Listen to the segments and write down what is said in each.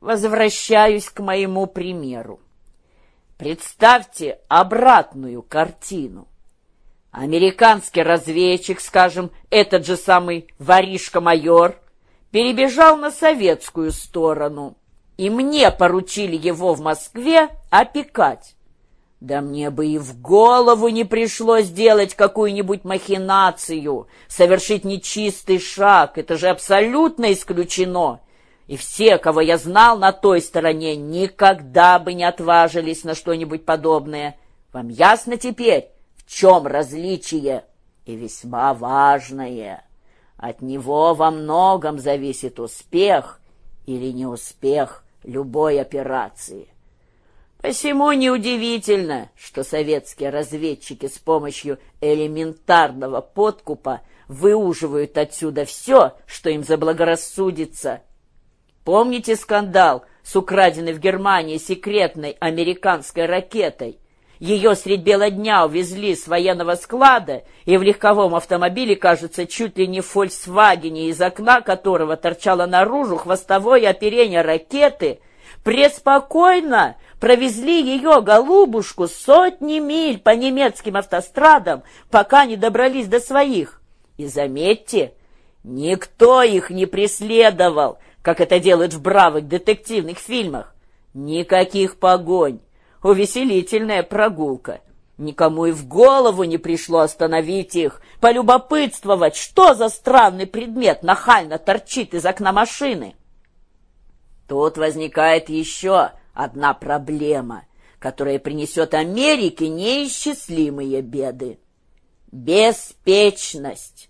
Возвращаюсь к моему примеру. Представьте обратную картину. Американский разведчик, скажем, этот же самый воришка-майор, перебежал на советскую сторону, и мне поручили его в Москве опекать. Да мне бы и в голову не пришлось делать какую-нибудь махинацию, совершить нечистый шаг, это же абсолютно исключено. И все, кого я знал на той стороне, никогда бы не отважились на что-нибудь подобное. Вам ясно теперь, в чем различие? И весьма важное. От него во многом зависит успех или неуспех любой операции. Посему неудивительно, что советские разведчики с помощью элементарного подкупа выуживают отсюда все, что им заблагорассудится. Помните скандал с украденной в Германии секретной американской ракетой? Ее средь бела дня увезли с военного склада, и в легковом автомобиле, кажется, чуть ли не в «Фольксвагене», из окна которого торчало наружу хвостовое оперение ракеты, преспокойно провезли ее, голубушку, сотни миль по немецким автострадам, пока не добрались до своих. И заметьте, никто их не преследовал, как это делают в бравых детективных фильмах. Никаких погонь. Увеселительная прогулка. Никому и в голову не пришло остановить их, полюбопытствовать, что за странный предмет нахально торчит из окна машины. Тут возникает еще одна проблема, которая принесет Америке неисчислимые беды. Беспечность,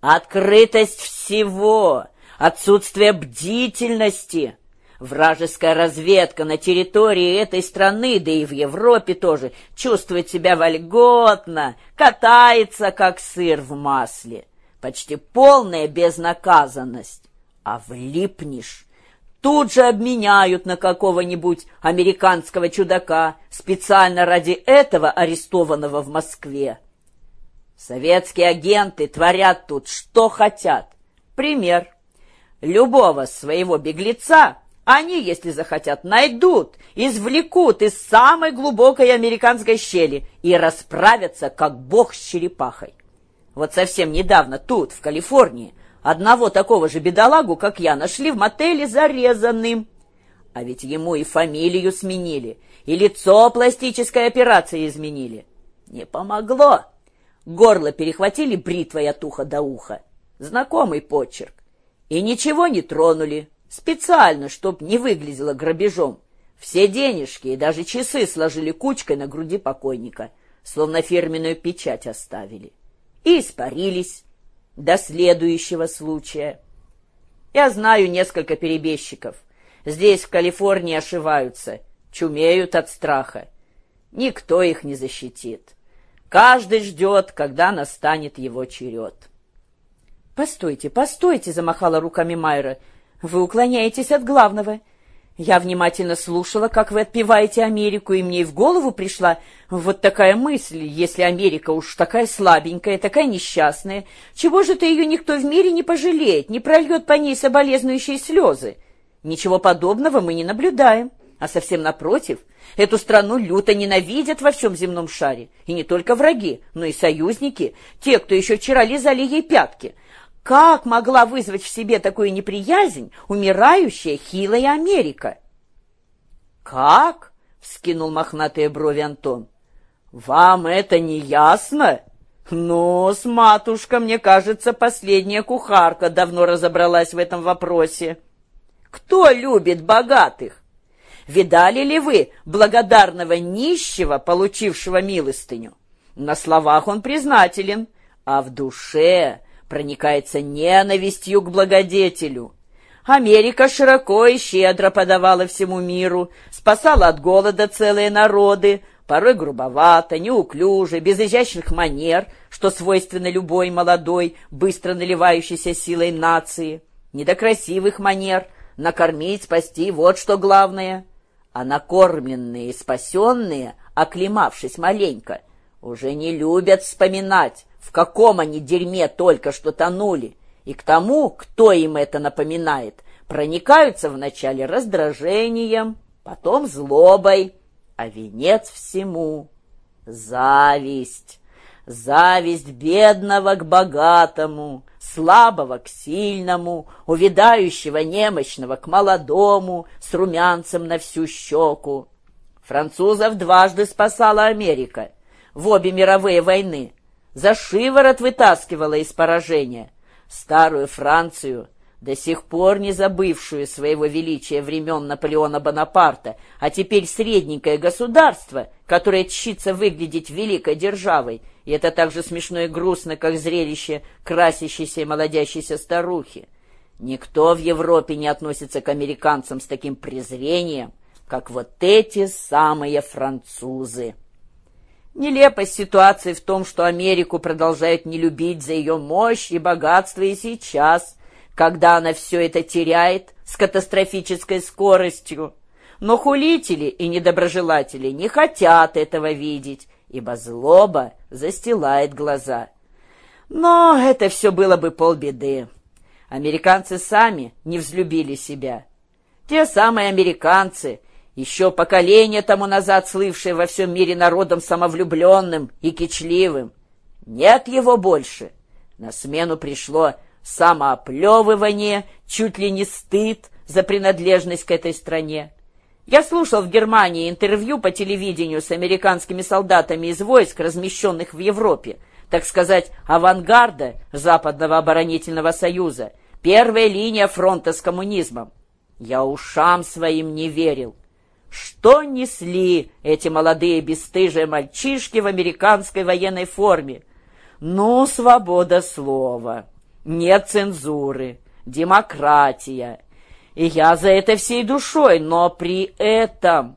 открытость всего, отсутствие бдительности. Вражеская разведка на территории этой страны, да и в Европе тоже, чувствует себя вольготно, катается, как сыр в масле. Почти полная безнаказанность. А влипнешь тут же обменяют на какого-нибудь американского чудака, специально ради этого арестованного в Москве. Советские агенты творят тут что хотят. Пример. Любого своего беглеца они, если захотят, найдут, извлекут из самой глубокой американской щели и расправятся, как бог с черепахой. Вот совсем недавно тут, в Калифорнии, Одного такого же бедолагу, как я, нашли в мотеле зарезанным. А ведь ему и фамилию сменили, и лицо пластической операции изменили. Не помогло. Горло перехватили бритвой от уха до уха. Знакомый почерк. И ничего не тронули. Специально, чтоб не выглядело грабежом. Все денежки и даже часы сложили кучкой на груди покойника, словно фирменную печать оставили. И испарились до следующего случая. Я знаю несколько перебежчиков. Здесь, в Калифорнии, ошиваются, чумеют от страха. Никто их не защитит. Каждый ждет, когда настанет его черед. «Постойте, постойте!» — замахала руками Майра. «Вы уклоняетесь от главного. Я внимательно слушала, как вы отпеваете Америку, и мне и в голову пришла вот такая мысль, если Америка уж такая слабенькая, такая несчастная, чего же-то ее никто в мире не пожалеет, не прольет по ней соболезнующие слезы? Ничего подобного мы не наблюдаем, а совсем напротив, эту страну люто ненавидят во всем земном шаре, и не только враги, но и союзники, те, кто еще вчера лизали ей пятки — как могла вызвать в себе такую неприязнь умирающая хилая Америка? «Как?» — вскинул мохнатые брови Антон. «Вам это не ясно?» «Ну, с матушка, мне кажется, последняя кухарка давно разобралась в этом вопросе. Кто любит богатых? Видали ли вы благодарного нищего, получившего милостыню? На словах он признателен, а в душе проникается ненавистью к благодетелю. Америка широко и щедро подавала всему миру, спасала от голода целые народы, порой грубовато, неуклюже, без изящных манер, что свойственно любой молодой, быстро наливающейся силой нации. Не до красивых манер, накормить, спасти — вот что главное. А накормленные и спасенные, оклемавшись маленько, уже не любят вспоминать, в каком они дерьме только что тонули, и к тому, кто им это напоминает, проникаются вначале раздражением, потом злобой, а венец всему — зависть. Зависть бедного к богатому, слабого к сильному, увядающего немощного к молодому, с румянцем на всю щеку. Французов дважды спасала Америка в обе мировые войны, за шиворот вытаскивала из поражения. Старую Францию — до сих пор не забывшую своего величия времен Наполеона Бонапарта, а теперь средненькое государство, которое тщится выглядеть великой державой, и это так же смешно и грустно, как зрелище красящейся и молодящейся старухи. Никто в Европе не относится к американцам с таким презрением, как вот эти самые французы. Нелепость ситуации в том, что Америку продолжают не любить за ее мощь и богатство и сейчас – когда она все это теряет с катастрофической скоростью. Но хулители и недоброжелатели не хотят этого видеть, ибо злоба застилает глаза. Но это все было бы полбеды. Американцы сами не взлюбили себя. Те самые американцы, еще поколение тому назад слывшие во всем мире народом самовлюбленным и кичливым. Нет его больше. На смену пришло самооплевывание, чуть ли не стыд за принадлежность к этой стране. Я слушал в Германии интервью по телевидению с американскими солдатами из войск, размещенных в Европе, так сказать, авангарда Западного оборонительного союза, первая линия фронта с коммунизмом. Я ушам своим не верил. Что несли эти молодые бесстыжие мальчишки в американской военной форме? Ну, свобода слова нет цензуры, демократия. И я за это всей душой, но при этом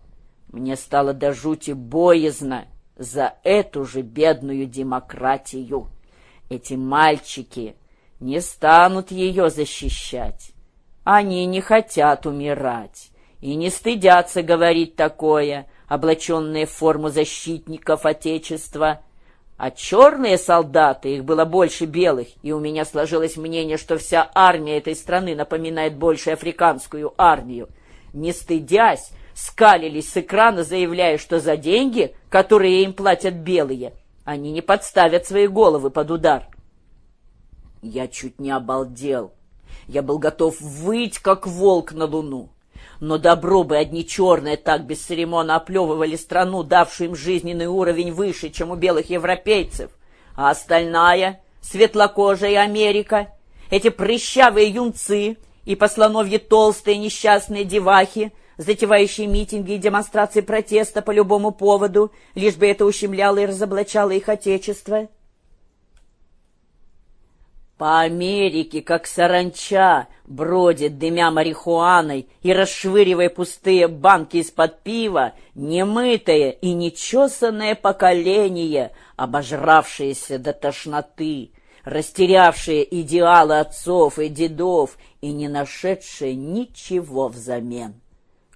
мне стало до жути боязно за эту же бедную демократию. Эти мальчики не станут ее защищать. Они не хотят умирать и не стыдятся говорить такое, облаченные в форму защитников Отечества – а черные солдаты, их было больше белых, и у меня сложилось мнение, что вся армия этой страны напоминает больше африканскую армию. Не стыдясь, скалились с экрана, заявляя, что за деньги, которые им платят белые, они не подставят свои головы под удар. Я чуть не обалдел. Я был готов выть, как волк на луну. Но добро бы одни черные так бесцеремонно оплевывали страну, давшую им жизненный уровень выше, чем у белых европейцев. А остальная, светлокожая Америка, эти прыщавые юнцы и послоновье толстые несчастные девахи, затевающие митинги и демонстрации протеста по любому поводу, лишь бы это ущемляло и разоблачало их отечество — по Америке, как саранча, бродит, дымя марихуаной и расшвыривая пустые банки из-под пива, немытое и нечесанное поколение, обожравшееся до тошноты, растерявшее идеалы отцов и дедов и не нашедшее ничего взамен,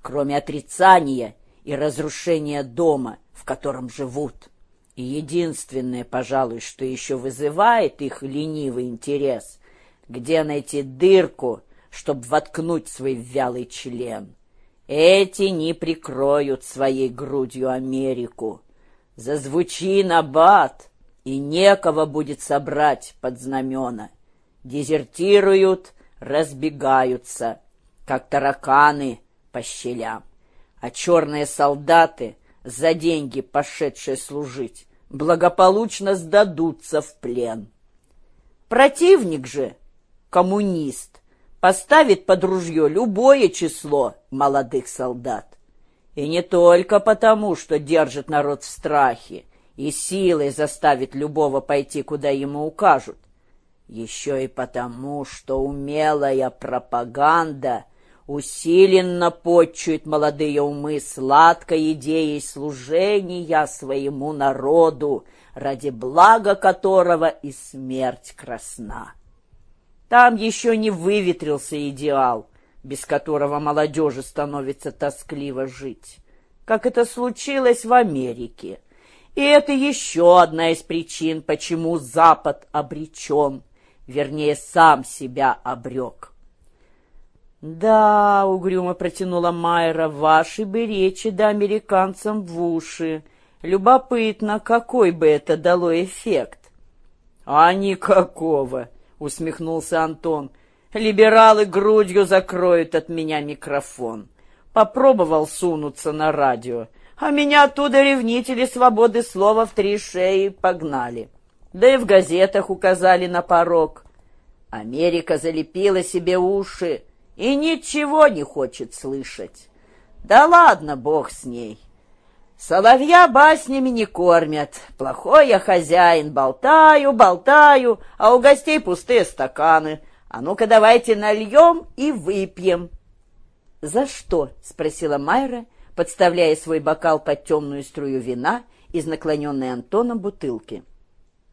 кроме отрицания и разрушения дома, в котором живут. И единственное, пожалуй, что еще вызывает их ленивый интерес, где найти дырку, чтобы воткнуть свой вялый член. Эти не прикроют своей грудью Америку. Зазвучи на бат, и некого будет собрать под знамена. Дезертируют, разбегаются, как тараканы по щелям. А черные солдаты, за деньги пошедшие служить, благополучно сдадутся в плен. Противник же, коммунист, поставит под ружье любое число молодых солдат. И не только потому, что держит народ в страхе и силой заставит любого пойти, куда ему укажут, еще и потому, что умелая пропаганда — усиленно почует молодые умы сладкой идеей служения своему народу, ради блага которого и смерть красна. Там еще не выветрился идеал, без которого молодежи становится тоскливо жить, как это случилось в Америке. И это еще одна из причин, почему Запад обречен, вернее, сам себя обрек. «Да», — угрюмо протянула Майра, — «ваши бы речи да американцам в уши. Любопытно, какой бы это дало эффект». «А никакого», — усмехнулся Антон. «Либералы грудью закроют от меня микрофон». Попробовал сунуться на радио, а меня оттуда ревнители свободы слова в три шеи погнали. Да и в газетах указали на порог. Америка залепила себе уши и ничего не хочет слышать. Да ладно, бог с ней. Соловья баснями не кормят. Плохой я хозяин, болтаю, болтаю, а у гостей пустые стаканы. А ну-ка давайте нальем и выпьем. «За что?» — спросила Майра, подставляя свой бокал под темную струю вина из наклоненной Антоном бутылки.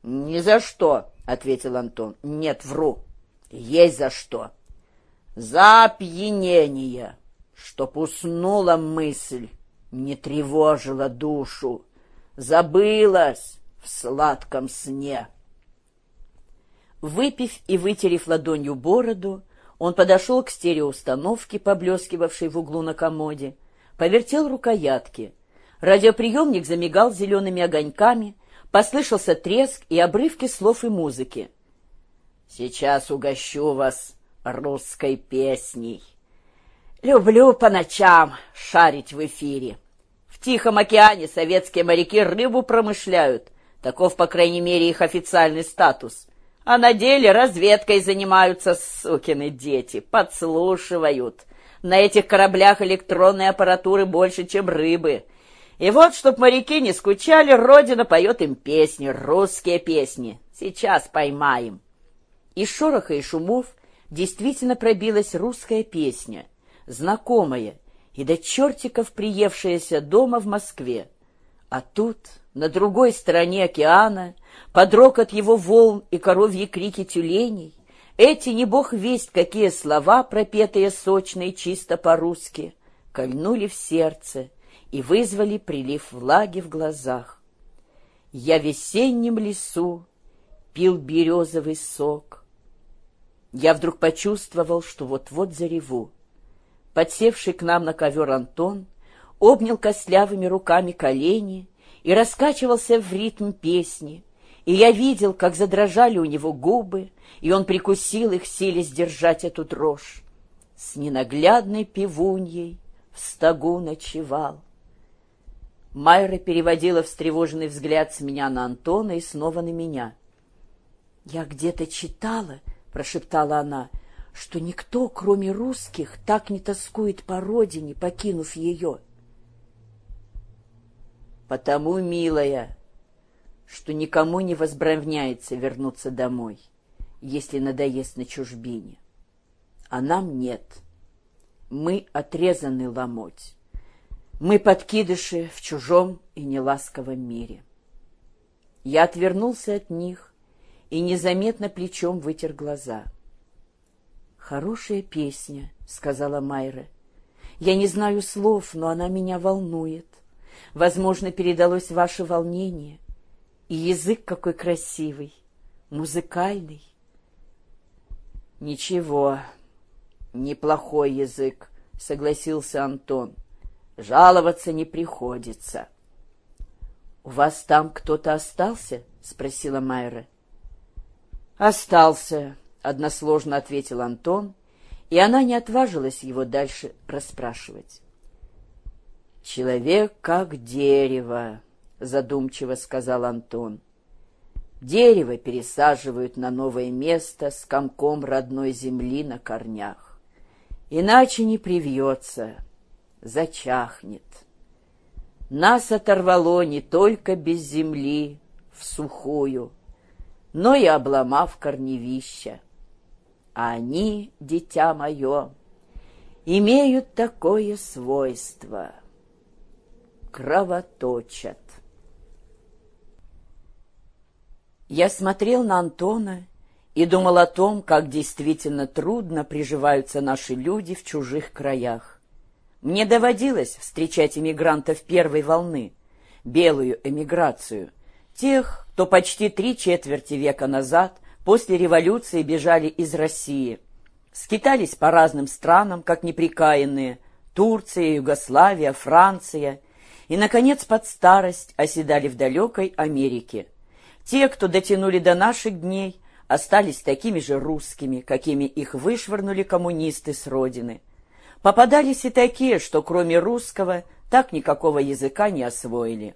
«Ни за что!» — ответил Антон. «Нет, вру. Есть за что. За опьянение, чтоб уснула мысль, не тревожила душу, забылась в сладком сне». Выпив и вытерев ладонью бороду, он подошел к стереоустановке, поблескивавшей в углу на комоде, повертел рукоятки. Радиоприемник замигал зелеными огоньками, послышался треск и обрывки слов и музыки. «Сейчас угощу вас русской песней. Люблю по ночам шарить в эфире. В Тихом океане советские моряки рыбу промышляют. Таков, по крайней мере, их официальный статус а на деле разведкой занимаются сукины дети, подслушивают. На этих кораблях электронной аппаратуры больше, чем рыбы. И вот, чтоб моряки не скучали, Родина поет им песни, русские песни. Сейчас поймаем. Из шороха и шумов действительно пробилась русская песня, знакомая и до чертиков приевшаяся дома в Москве. А тут, на другой стороне океана, под рокот его волн и коровьи крики тюленей, эти не бог весть, какие слова, пропетые сочно и чисто по-русски, кольнули в сердце и вызвали прилив влаги в глазах. Я в весеннем лесу пил березовый сок. Я вдруг почувствовал, что вот-вот зареву. Подсевший к нам на ковер Антон обнял костлявыми руками колени и раскачивался в ритм песни, и я видел, как задрожали у него губы, и он прикусил их, силе сдержать эту дрожь. С ненаглядной пивуньей в стогу ночевал. Майра переводила встревоженный взгляд с меня на Антона и снова на меня. «Я где-то читала», — прошептала она, — «что никто, кроме русских, так не тоскует по родине, покинув ее». «Потому, милая, что никому не возбраняется вернуться домой, если надоест на чужбине. А нам нет. Мы отрезаны ломоть. Мы подкидыши в чужом и неласковом мире. Я отвернулся от них и незаметно плечом вытер глаза. «Хорошая песня», — сказала Майра. «Я не знаю слов, но она меня волнует. Возможно, передалось ваше волнение. И язык какой красивый, музыкальный. Ничего, неплохой язык, согласился Антон. Жаловаться не приходится. У вас там кто-то остался? спросила Майра. Остался, односложно ответил Антон, и она не отважилась его дальше расспрашивать. Человек как дерево, — задумчиво сказал Антон. Дерево пересаживают на новое место с комком родной земли на корнях. Иначе не привьется, зачахнет. Нас оторвало не только без земли, в сухую, но и обломав корневища. А они, дитя мое, имеют такое свойство — кровоточат. Я смотрел на Антона и думал о том, как действительно трудно приживаются наши люди в чужих краях. Мне доводилось встречать эмигрантов первой волны, белую эмиграцию, тех, кто почти три четверти века назад после революции бежали из России, скитались по разным странам, как неприкаянные, Турция, Югославия, Франция, и, наконец, под старость оседали в далекой Америке. Те, кто дотянули до наших дней, остались такими же русскими, какими их вышвырнули коммунисты с родины. Попадались и такие, что кроме русского так никакого языка не освоили.